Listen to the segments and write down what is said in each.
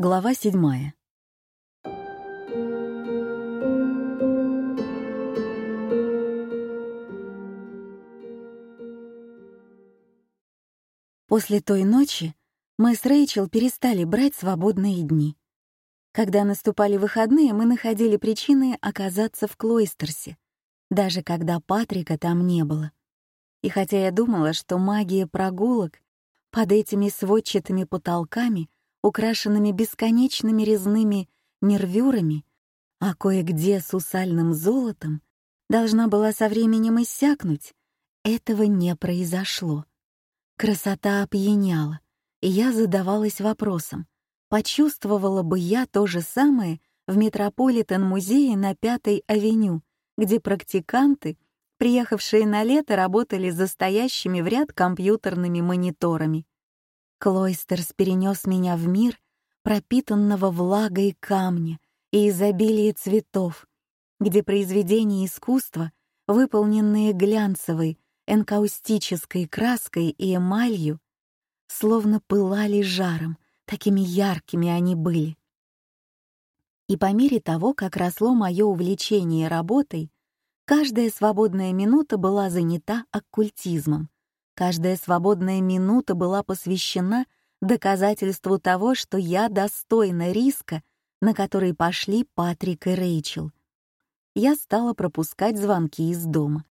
Глава седьмая. После той ночи мы с Рэйчел перестали брать свободные дни. Когда наступали выходные, мы находили причины оказаться в Клойстерсе, даже когда Патрика там не было. И хотя я думала, что магия прогулок под этими сводчатыми потолками украшенными бесконечными резными нервюрами, а кое-где с усальным золотом, должна была со временем иссякнуть. Этого не произошло. Красота опьяняла, и я задавалась вопросом, почувствовала бы я то же самое в Метрополитен-музее на Пятой авеню, где практиканты, приехавшие на лето, работали за стоящими в ряд компьютерными мониторами. Клойстерс перенес меня в мир, пропитанного влагой камня и изобилие цветов, где произведения искусства, выполненные глянцевой, энкаустической краской и эмалью, словно пылали жаром, такими яркими они были. И по мере того, как росло мое увлечение работой, каждая свободная минута была занята оккультизмом, Каждая свободная минута была посвящена доказательству того, что я достойна риска, на который пошли Патрик и Рэйчел. Я стала пропускать звонки из дома.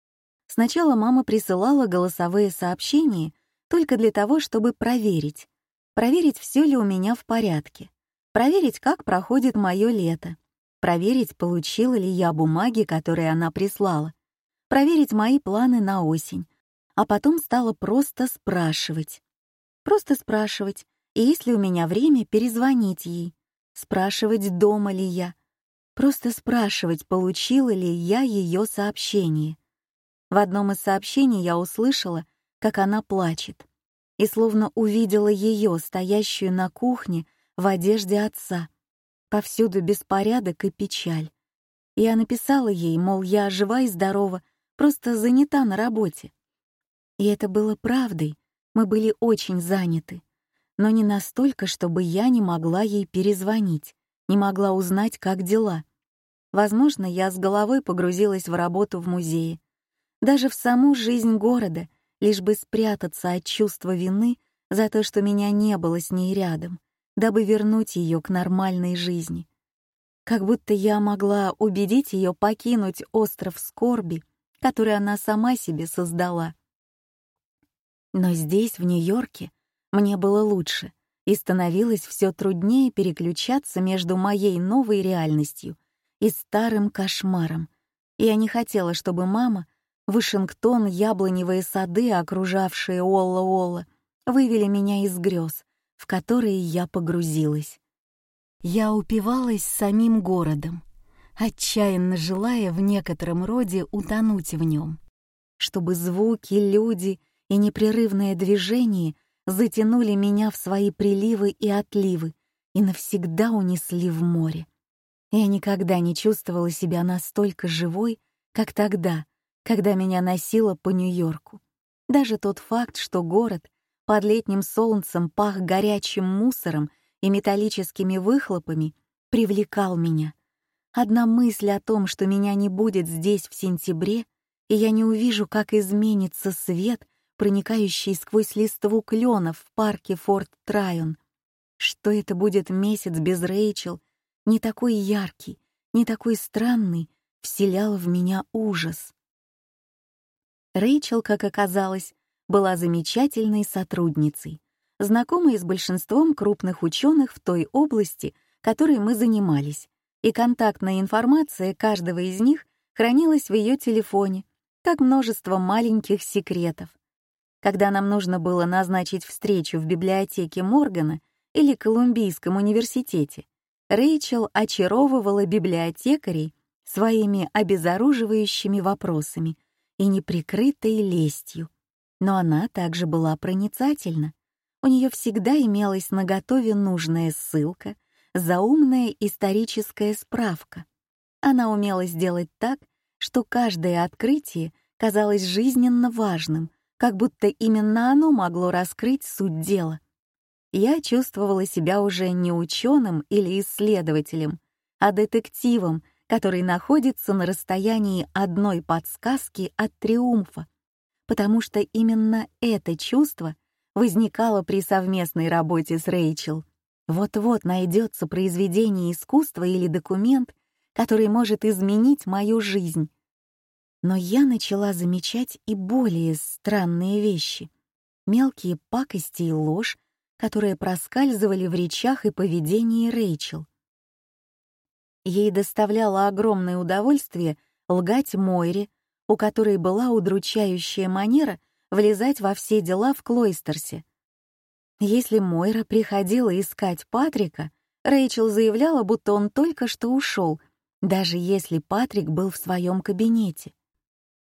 Сначала мама присылала голосовые сообщения только для того, чтобы проверить. Проверить, все ли у меня в порядке. Проверить, как проходит мое лето. Проверить, получила ли я бумаги, которые она прислала. Проверить мои планы на осень а потом стала просто спрашивать. Просто спрашивать, и если у меня время, перезвонить ей. Спрашивать, дома ли я. Просто спрашивать, получила ли я ее сообщение. В одном из сообщений я услышала, как она плачет, и словно увидела ее, стоящую на кухне в одежде отца. Повсюду беспорядок и печаль. Я написала ей, мол, я жива и здорова, просто занята на работе. И это было правдой, мы были очень заняты. Но не настолько, чтобы я не могла ей перезвонить, не могла узнать, как дела. Возможно, я с головой погрузилась в работу в музее. Даже в саму жизнь города, лишь бы спрятаться от чувства вины за то, что меня не было с ней рядом, дабы вернуть ее к нормальной жизни. Как будто я могла убедить ее покинуть остров скорби, который она сама себе создала. Но здесь, в Нью-Йорке, мне было лучше, и становилось все труднее переключаться между моей новой реальностью и старым кошмаром. Я не хотела, чтобы мама, Вашингтон, яблоневые сады, окружавшие Олла-Олла, вывели меня из грез, в которые я погрузилась. Я упивалась самим городом, отчаянно желая в некотором роде утонуть в нем, чтобы звуки, люди и непрерывное движение затянули меня в свои приливы и отливы и навсегда унесли в море. Я никогда не чувствовала себя настолько живой, как тогда, когда меня носило по Нью-Йорку. Даже тот факт, что город под летним солнцем пах горячим мусором и металлическими выхлопами, привлекал меня. Одна мысль о том, что меня не будет здесь в сентябре, и я не увижу, как изменится свет проникающий сквозь листву кленов в парке Форт Трайон. Что это будет месяц без Рэйчел, не такой яркий, не такой странный, вселял в меня ужас. Рэйчел, как оказалось, была замечательной сотрудницей, знакомой с большинством крупных ученых в той области, которой мы занимались, и контактная информация каждого из них хранилась в ее телефоне, как множество маленьких секретов. Когда нам нужно было назначить встречу в библиотеке Моргана или Колумбийском университете, Рэйчел очаровывала библиотекарей своими обезоруживающими вопросами и неприкрытой лестью. Но она также была проницательна. У нее всегда имелась на готове нужная ссылка, заумная историческая справка. Она умела сделать так, что каждое открытие казалось жизненно важным — как будто именно оно могло раскрыть суть дела. Я чувствовала себя уже не ученым или исследователем, а детективом, который находится на расстоянии одной подсказки от триумфа, потому что именно это чувство возникало при совместной работе с Рэйчел. Вот-вот найдется произведение искусства или документ, который может изменить мою жизнь, но я начала замечать и более странные вещи. Мелкие пакости и ложь, которые проскальзывали в речах и поведении Рэйчел. Ей доставляло огромное удовольствие лгать Мойре, у которой была удручающая манера влезать во все дела в Клойстерсе. Если Мойра приходила искать Патрика, Рэйчел заявляла, будто он только что ушел, даже если Патрик был в своем кабинете.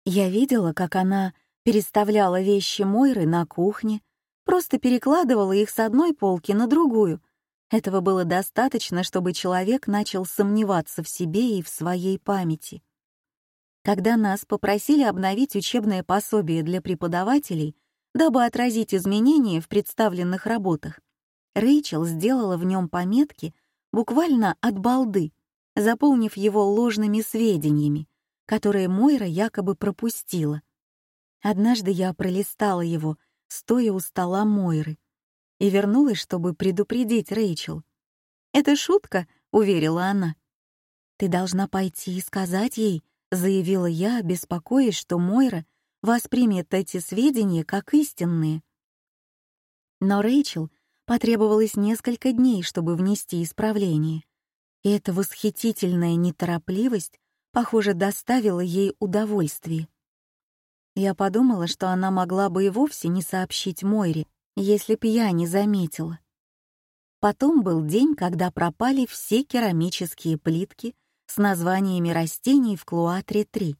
Я видела, как она переставляла вещи Мойры на кухне, просто перекладывала их с одной полки на другую. Этого было достаточно, чтобы человек начал сомневаться в себе и в своей памяти. Когда нас попросили обновить учебное пособие для преподавателей, дабы отразить изменения в представленных работах, Рэйчел сделала в нем пометки буквально от балды, заполнив его ложными сведениями, которое Мойра якобы пропустила. Однажды я пролистала его, стоя у стола Мойры, и вернулась, чтобы предупредить Рэйчел. «Это шутка», — уверила она. «Ты должна пойти и сказать ей», — заявила я, беспокоясь, что Мойра воспримет эти сведения как истинные. Но Рэйчел потребовалось несколько дней, чтобы внести исправление. И эта восхитительная неторопливость похоже, доставило ей удовольствие. Я подумала, что она могла бы и вовсе не сообщить Мойре, если б я не заметила. Потом был день, когда пропали все керамические плитки с названиями растений в Клуатре 3.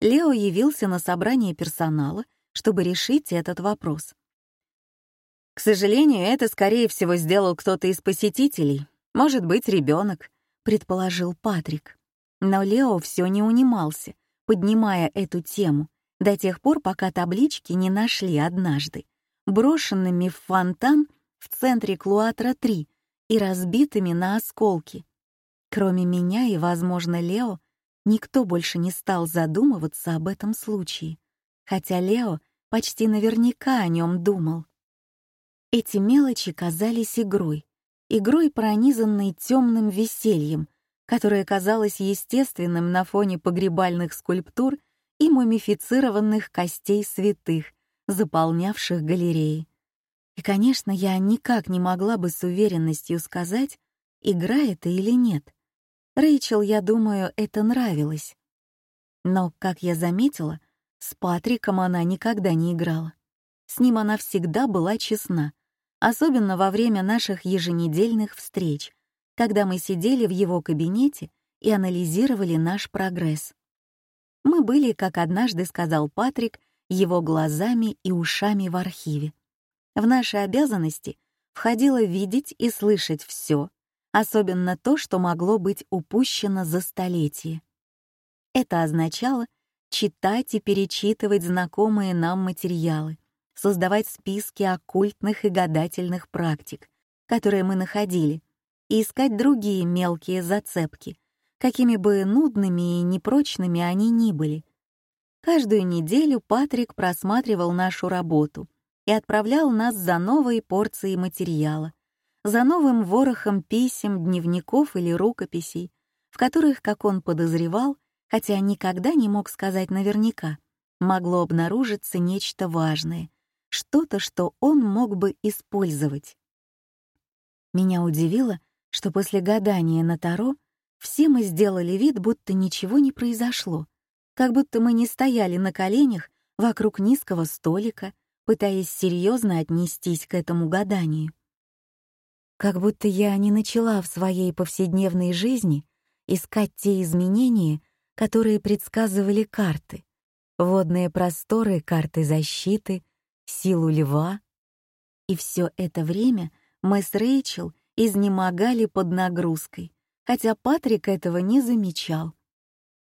Лео явился на собрание персонала, чтобы решить этот вопрос. К сожалению, это, скорее всего, сделал кто-то из посетителей. Может быть, ребенок, предположил Патрик. Но Лео все не унимался, поднимая эту тему, до тех пор, пока таблички не нашли однажды, брошенными в фонтан в центре Клуатра-3 и разбитыми на осколки. Кроме меня и, возможно, Лео, никто больше не стал задумываться об этом случае, хотя Лео почти наверняка о нем думал. Эти мелочи казались игрой, игрой, пронизанной темным весельем — которое казалось естественным на фоне погребальных скульптур и мумифицированных костей святых, заполнявших галереи. И, конечно, я никак не могла бы с уверенностью сказать, игра это или нет. Рэйчел, я думаю, это нравилось. Но, как я заметила, с Патриком она никогда не играла. С ним она всегда была честна, особенно во время наших еженедельных встреч, когда мы сидели в его кабинете и анализировали наш прогресс. Мы были, как однажды сказал Патрик, его глазами и ушами в архиве. В наши обязанности входило видеть и слышать все, особенно то, что могло быть упущено за столетие. Это означало читать и перечитывать знакомые нам материалы, создавать списки оккультных и гадательных практик, которые мы находили, и искать другие мелкие зацепки, какими бы нудными и непрочными они ни были. Каждую неделю Патрик просматривал нашу работу и отправлял нас за новой порцией материала, за новым ворохом писем, дневников или рукописей, в которых, как он подозревал, хотя никогда не мог сказать наверняка, могло обнаружиться нечто важное, что-то, что он мог бы использовать. Меня удивило, что после гадания на Таро все мы сделали вид, будто ничего не произошло, как будто мы не стояли на коленях вокруг низкого столика, пытаясь серьезно отнестись к этому гаданию. Как будто я не начала в своей повседневной жизни искать те изменения, которые предсказывали карты, водные просторы, карты защиты, силу льва. И все это время мы с Рэйчел — изнемогали под нагрузкой, хотя Патрик этого не замечал.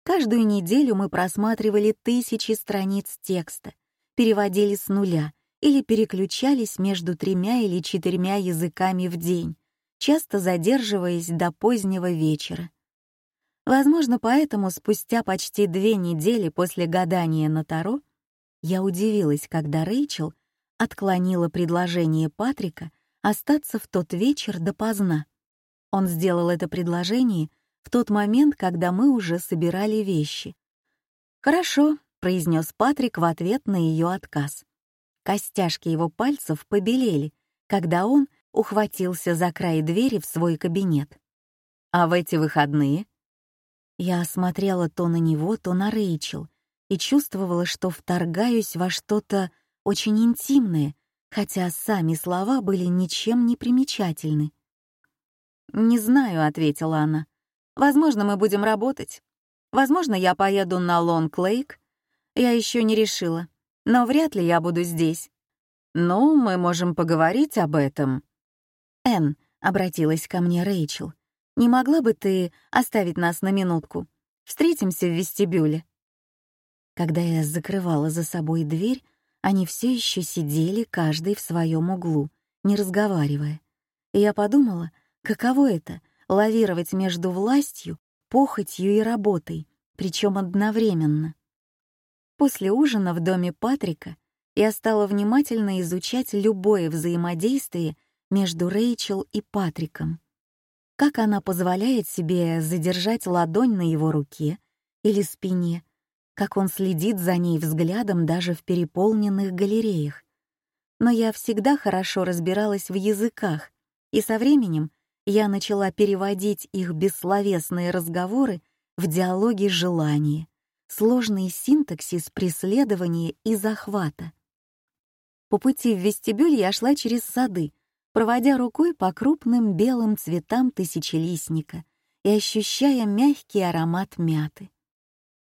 Каждую неделю мы просматривали тысячи страниц текста, переводили с нуля или переключались между тремя или четырьмя языками в день, часто задерживаясь до позднего вечера. Возможно, поэтому спустя почти две недели после гадания на Таро я удивилась, когда Рэйчел отклонила предложение Патрика остаться в тот вечер допоздна. Он сделал это предложение в тот момент, когда мы уже собирали вещи. «Хорошо», — произнес Патрик в ответ на ее отказ. Костяшки его пальцев побелели, когда он ухватился за край двери в свой кабинет. «А в эти выходные?» Я смотрела то на него, то на Рейчел и чувствовала, что вторгаюсь во что-то очень интимное, хотя сами слова были ничем не примечательны. «Не знаю», — ответила она. «Возможно, мы будем работать. Возможно, я поеду на Лонг-Лейк. Я еще не решила. Но вряд ли я буду здесь». «Ну, мы можем поговорить об этом». «Энн», — обратилась ко мне Рэйчел, — «не могла бы ты оставить нас на минутку? Встретимся в вестибюле». Когда я закрывала за собой дверь, они все еще сидели, каждый в своем углу, не разговаривая. И я подумала, каково это — лавировать между властью, похотью и работой, причем одновременно. После ужина в доме Патрика я стала внимательно изучать любое взаимодействие между Рэйчел и Патриком. Как она позволяет себе задержать ладонь на его руке или спине — как он следит за ней взглядом даже в переполненных галереях. Но я всегда хорошо разбиралась в языках, и со временем я начала переводить их бессловесные разговоры в диалоги желания, сложный синтаксис преследования и захвата. По пути в вестибюль я шла через сады, проводя рукой по крупным белым цветам тысячелистника и ощущая мягкий аромат мяты.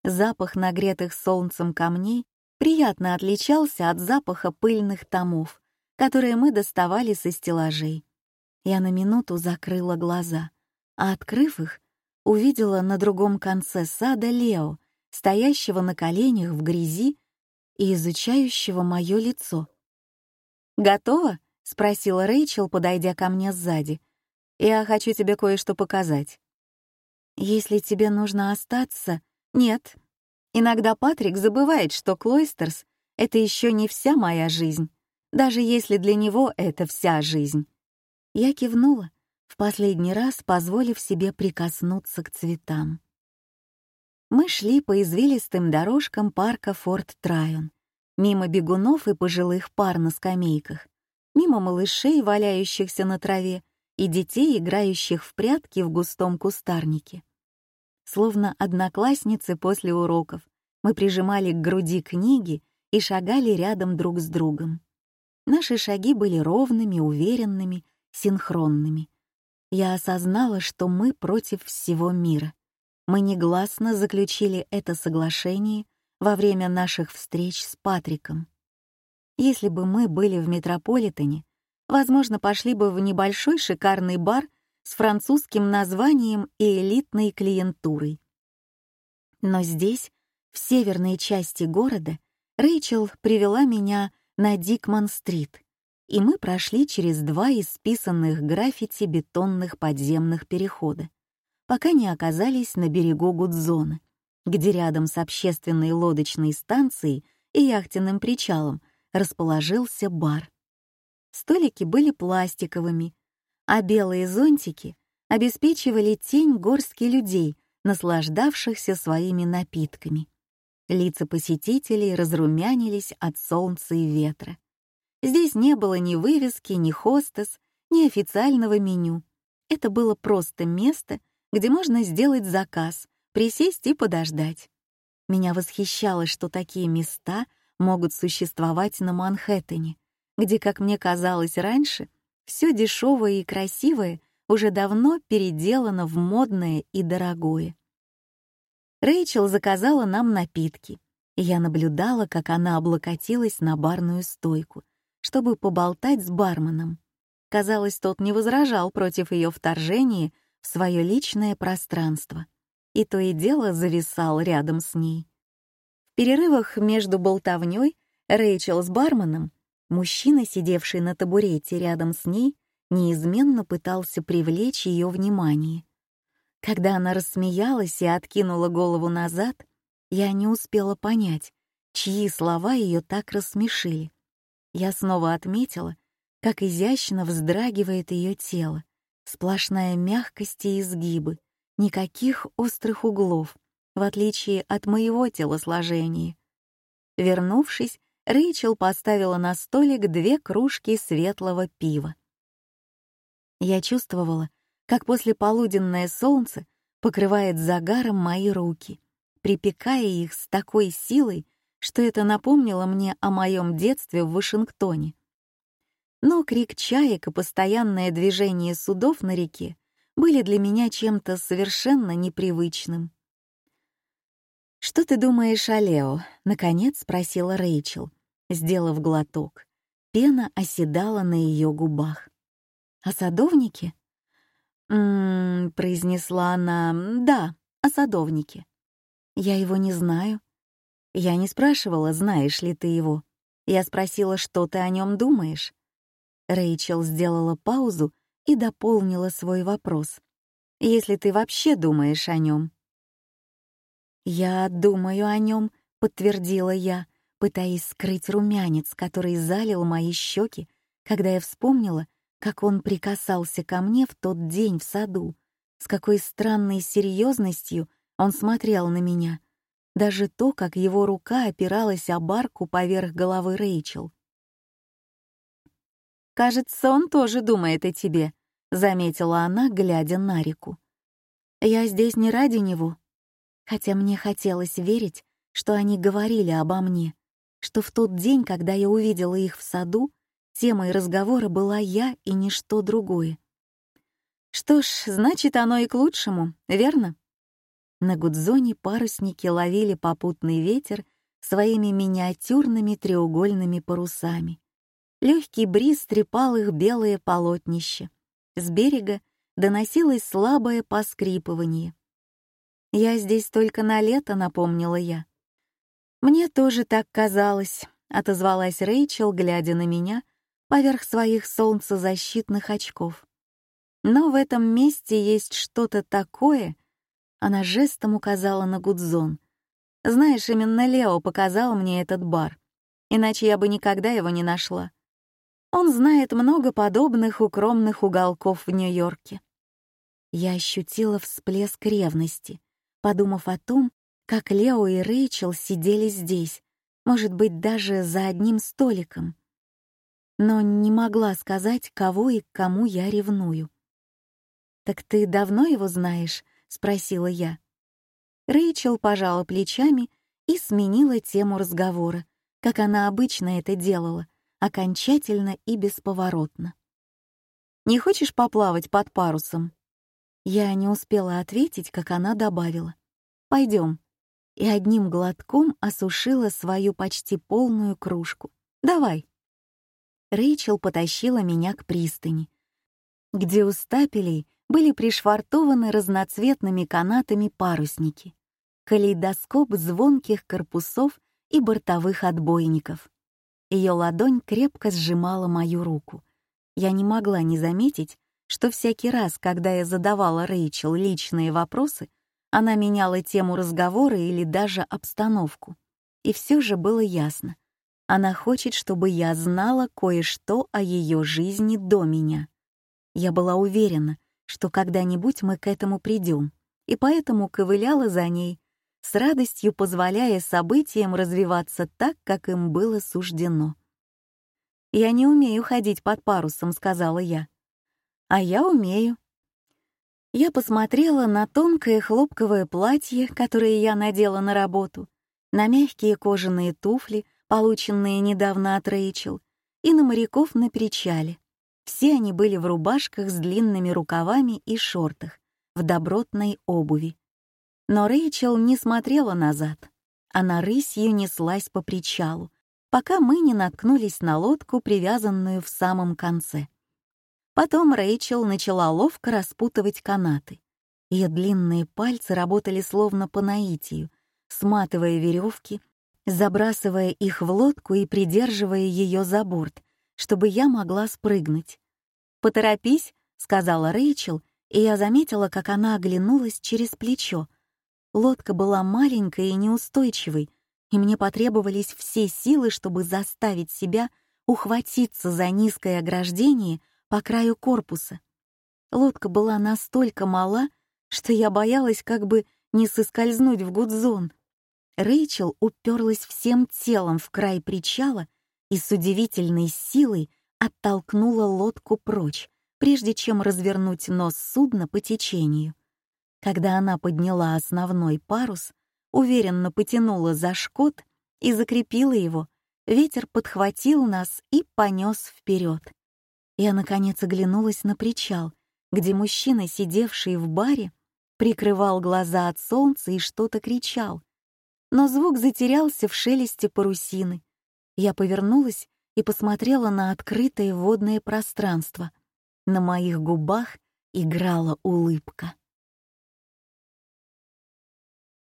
Запах нагретых солнцем камней приятно отличался от запаха пыльных томов, которые мы доставали со стеллажей. Я на минуту закрыла глаза, а открыв их, увидела на другом конце сада Лео, стоящего на коленях в грязи и изучающего мое лицо. «Готово?» — спросила Рэйчел, подойдя ко мне сзади. «Я хочу тебе кое-что показать». «Если тебе нужно остаться, нет. Иногда Патрик забывает, что Клойстерс — это еще не вся моя жизнь, даже если для него это вся жизнь. Я кивнула, в последний раз позволив себе прикоснуться к цветам. Мы шли по извилистым дорожкам парка Форт Трайон, мимо бегунов и пожилых пар на скамейках, мимо малышей, валяющихся на траве, и детей, играющих в прятки в густом кустарнике словно одноклассницы после уроков. Мы прижимали к груди книги и шагали рядом друг с другом. Наши шаги были ровными, уверенными, синхронными. Я осознала, что мы против всего мира. Мы негласно заключили это соглашение во время наших встреч с Патриком. Если бы мы были в Метрополитене, возможно, пошли бы в небольшой шикарный бар — с французским названием и элитной клиентурой. Но здесь, в северной части города, Рэйчел привела меня на Дикман-стрит, и мы прошли через два исписанных граффити бетонных подземных перехода, пока не оказались на берегу Гудзона, где рядом с общественной лодочной станцией и яхтенным причалом расположился бар. Столики были пластиковыми, а белые зонтики обеспечивали тень горстки людей, наслаждавшихся своими напитками. Лица посетителей разрумянились от солнца и ветра. Здесь не было ни вывески, ни хостес, ни официального меню. Это было просто место, где можно сделать заказ, присесть и подождать. Меня восхищало, что такие места могут существовать на Манхэттене, где, как мне казалось раньше, — все дешевое и красивое уже давно переделано в модное и дорогое. Рэйчел заказала нам напитки, и я наблюдала, как она облокотилась на барную стойку, чтобы поболтать с барменом. Казалось, тот не возражал против ее вторжения в свое личное пространство, и то и дело зависал рядом с ней. В перерывах между болтовней Рэйчел с барменом Мужчина, сидевший на табурете рядом с ней, неизменно пытался привлечь ее внимание. Когда она рассмеялась и откинула голову назад, я не успела понять, чьи слова ее так рассмешили. Я снова отметила, как изящно вздрагивает ее тело, сплошная мягкость и изгибы, никаких острых углов, в отличие от моего телосложения. Вернувшись, Рэйчел поставила на столик две кружки светлого пива. Я чувствовала, как после полуденное солнце покрывает загаром мои руки, припекая их с такой силой, что это напомнило мне о моем детстве в Вашингтоне. Но крик чаек и постоянное движение судов на реке были для меня чем-то совершенно непривычным. «Что ты думаешь о Лео?» — наконец спросила Рэйчел сделав глоток. Пена оседала на ее губах. «О «А садовнике?» «М-м-м», произнесла она, «да, о а садовнике». «Я его не знаю». Я не спрашивала, знаешь ли ты его. Я спросила, что ты о нем думаешь. Рэйчел сделала паузу и дополнила свой вопрос. «Если ты вообще думаешь о нем?» «Я думаю о нем», — подтвердила я, пытаясь скрыть румянец, который залил мои щеки, когда я вспомнила, как он прикасался ко мне в тот день в саду, с какой странной серьезностью он смотрел на меня, даже то, как его рука опиралась о барку поверх головы Рэйчел. «Кажется, он тоже думает о тебе», — заметила она, глядя на реку. «Я здесь не ради него». Хотя мне хотелось верить, что они говорили обо мне, что в тот день, когда я увидела их в саду, темой разговора была я и ничто другое. Что ж, значит, оно и к лучшему, верно? На Гудзоне парусники ловили попутный ветер своими миниатюрными треугольными парусами. Легкий бриз трепал их белое полотнище. С берега доносилось слабое поскрипывание. «Я здесь только на лето», — напомнила я. Мне тоже так казалось, отозвалась Рэйчел, глядя на меня поверх своих солнцезащитных очков. Но в этом месте есть что-то такое. Она жестом указала на Гудзон. Знаешь, именно Лео показал мне этот бар. Иначе я бы никогда его не нашла. Он знает много подобных укромных уголков в Нью-Йорке. Я ощутила всплеск ревности, подумав о том, как Лео и Рэйчел сидели здесь, может быть, даже за одним столиком. Но не могла сказать, кого и к кому я ревную. «Так ты давно его знаешь?» — спросила я. Рэйчел пожала плечами и сменила тему разговора, как она обычно это делала, окончательно и бесповоротно. «Не хочешь поплавать под парусом?» Я не успела ответить, как она добавила. «Пойдем, и одним глотком осушила свою почти полную кружку. «Давай!» Рэйчел потащила меня к пристани, где у стапелей были пришвартованы разноцветными канатами парусники, калейдоскоп звонких корпусов и бортовых отбойников. Ее ладонь крепко сжимала мою руку. Я не могла не заметить, что всякий раз, когда я задавала Рэйчел личные вопросы, она меняла тему разговора или даже обстановку. И все же было ясно. Она хочет, чтобы я знала кое-что о ее жизни до меня. Я была уверена, что когда-нибудь мы к этому придем, и поэтому ковыляла за ней, с радостью позволяя событиям развиваться так, как им было суждено. «Я не умею ходить под парусом», — сказала я. «А я умею. Я посмотрела на тонкое хлопковое платье, которое я надела на работу, на мягкие кожаные туфли, полученные недавно от Рэйчел, и на моряков на причале. Все они были в рубашках с длинными рукавами и шортах, в добротной обуви. Но Рэйчел не смотрела назад. Она рысью неслась по причалу, пока мы не наткнулись на лодку, привязанную в самом конце. Потом Рэйчел начала ловко распутывать канаты. Ее длинные пальцы работали словно по наитию, сматывая веревки, забрасывая их в лодку и придерживая ее за борт, чтобы я могла спрыгнуть. «Поторопись», — сказала Рэйчел, и я заметила, как она оглянулась через плечо. Лодка была маленькой и неустойчивой, и мне потребовались все силы, чтобы заставить себя ухватиться за низкое ограждение — по краю корпуса. Лодка была настолько мала, что я боялась как бы не соскользнуть в гудзон. Рэйчел уперлась всем телом в край причала и с удивительной силой оттолкнула лодку прочь, прежде чем развернуть нос судна по течению. Когда она подняла основной парус, уверенно потянула за шкот и закрепила его, ветер подхватил нас и понес вперед. Я, наконец, оглянулась на причал, где мужчина, сидевший в баре, прикрывал глаза от солнца и что-то кричал. Но звук затерялся в шелесте парусины. Я повернулась и посмотрела на открытое водное пространство. На моих губах играла улыбка.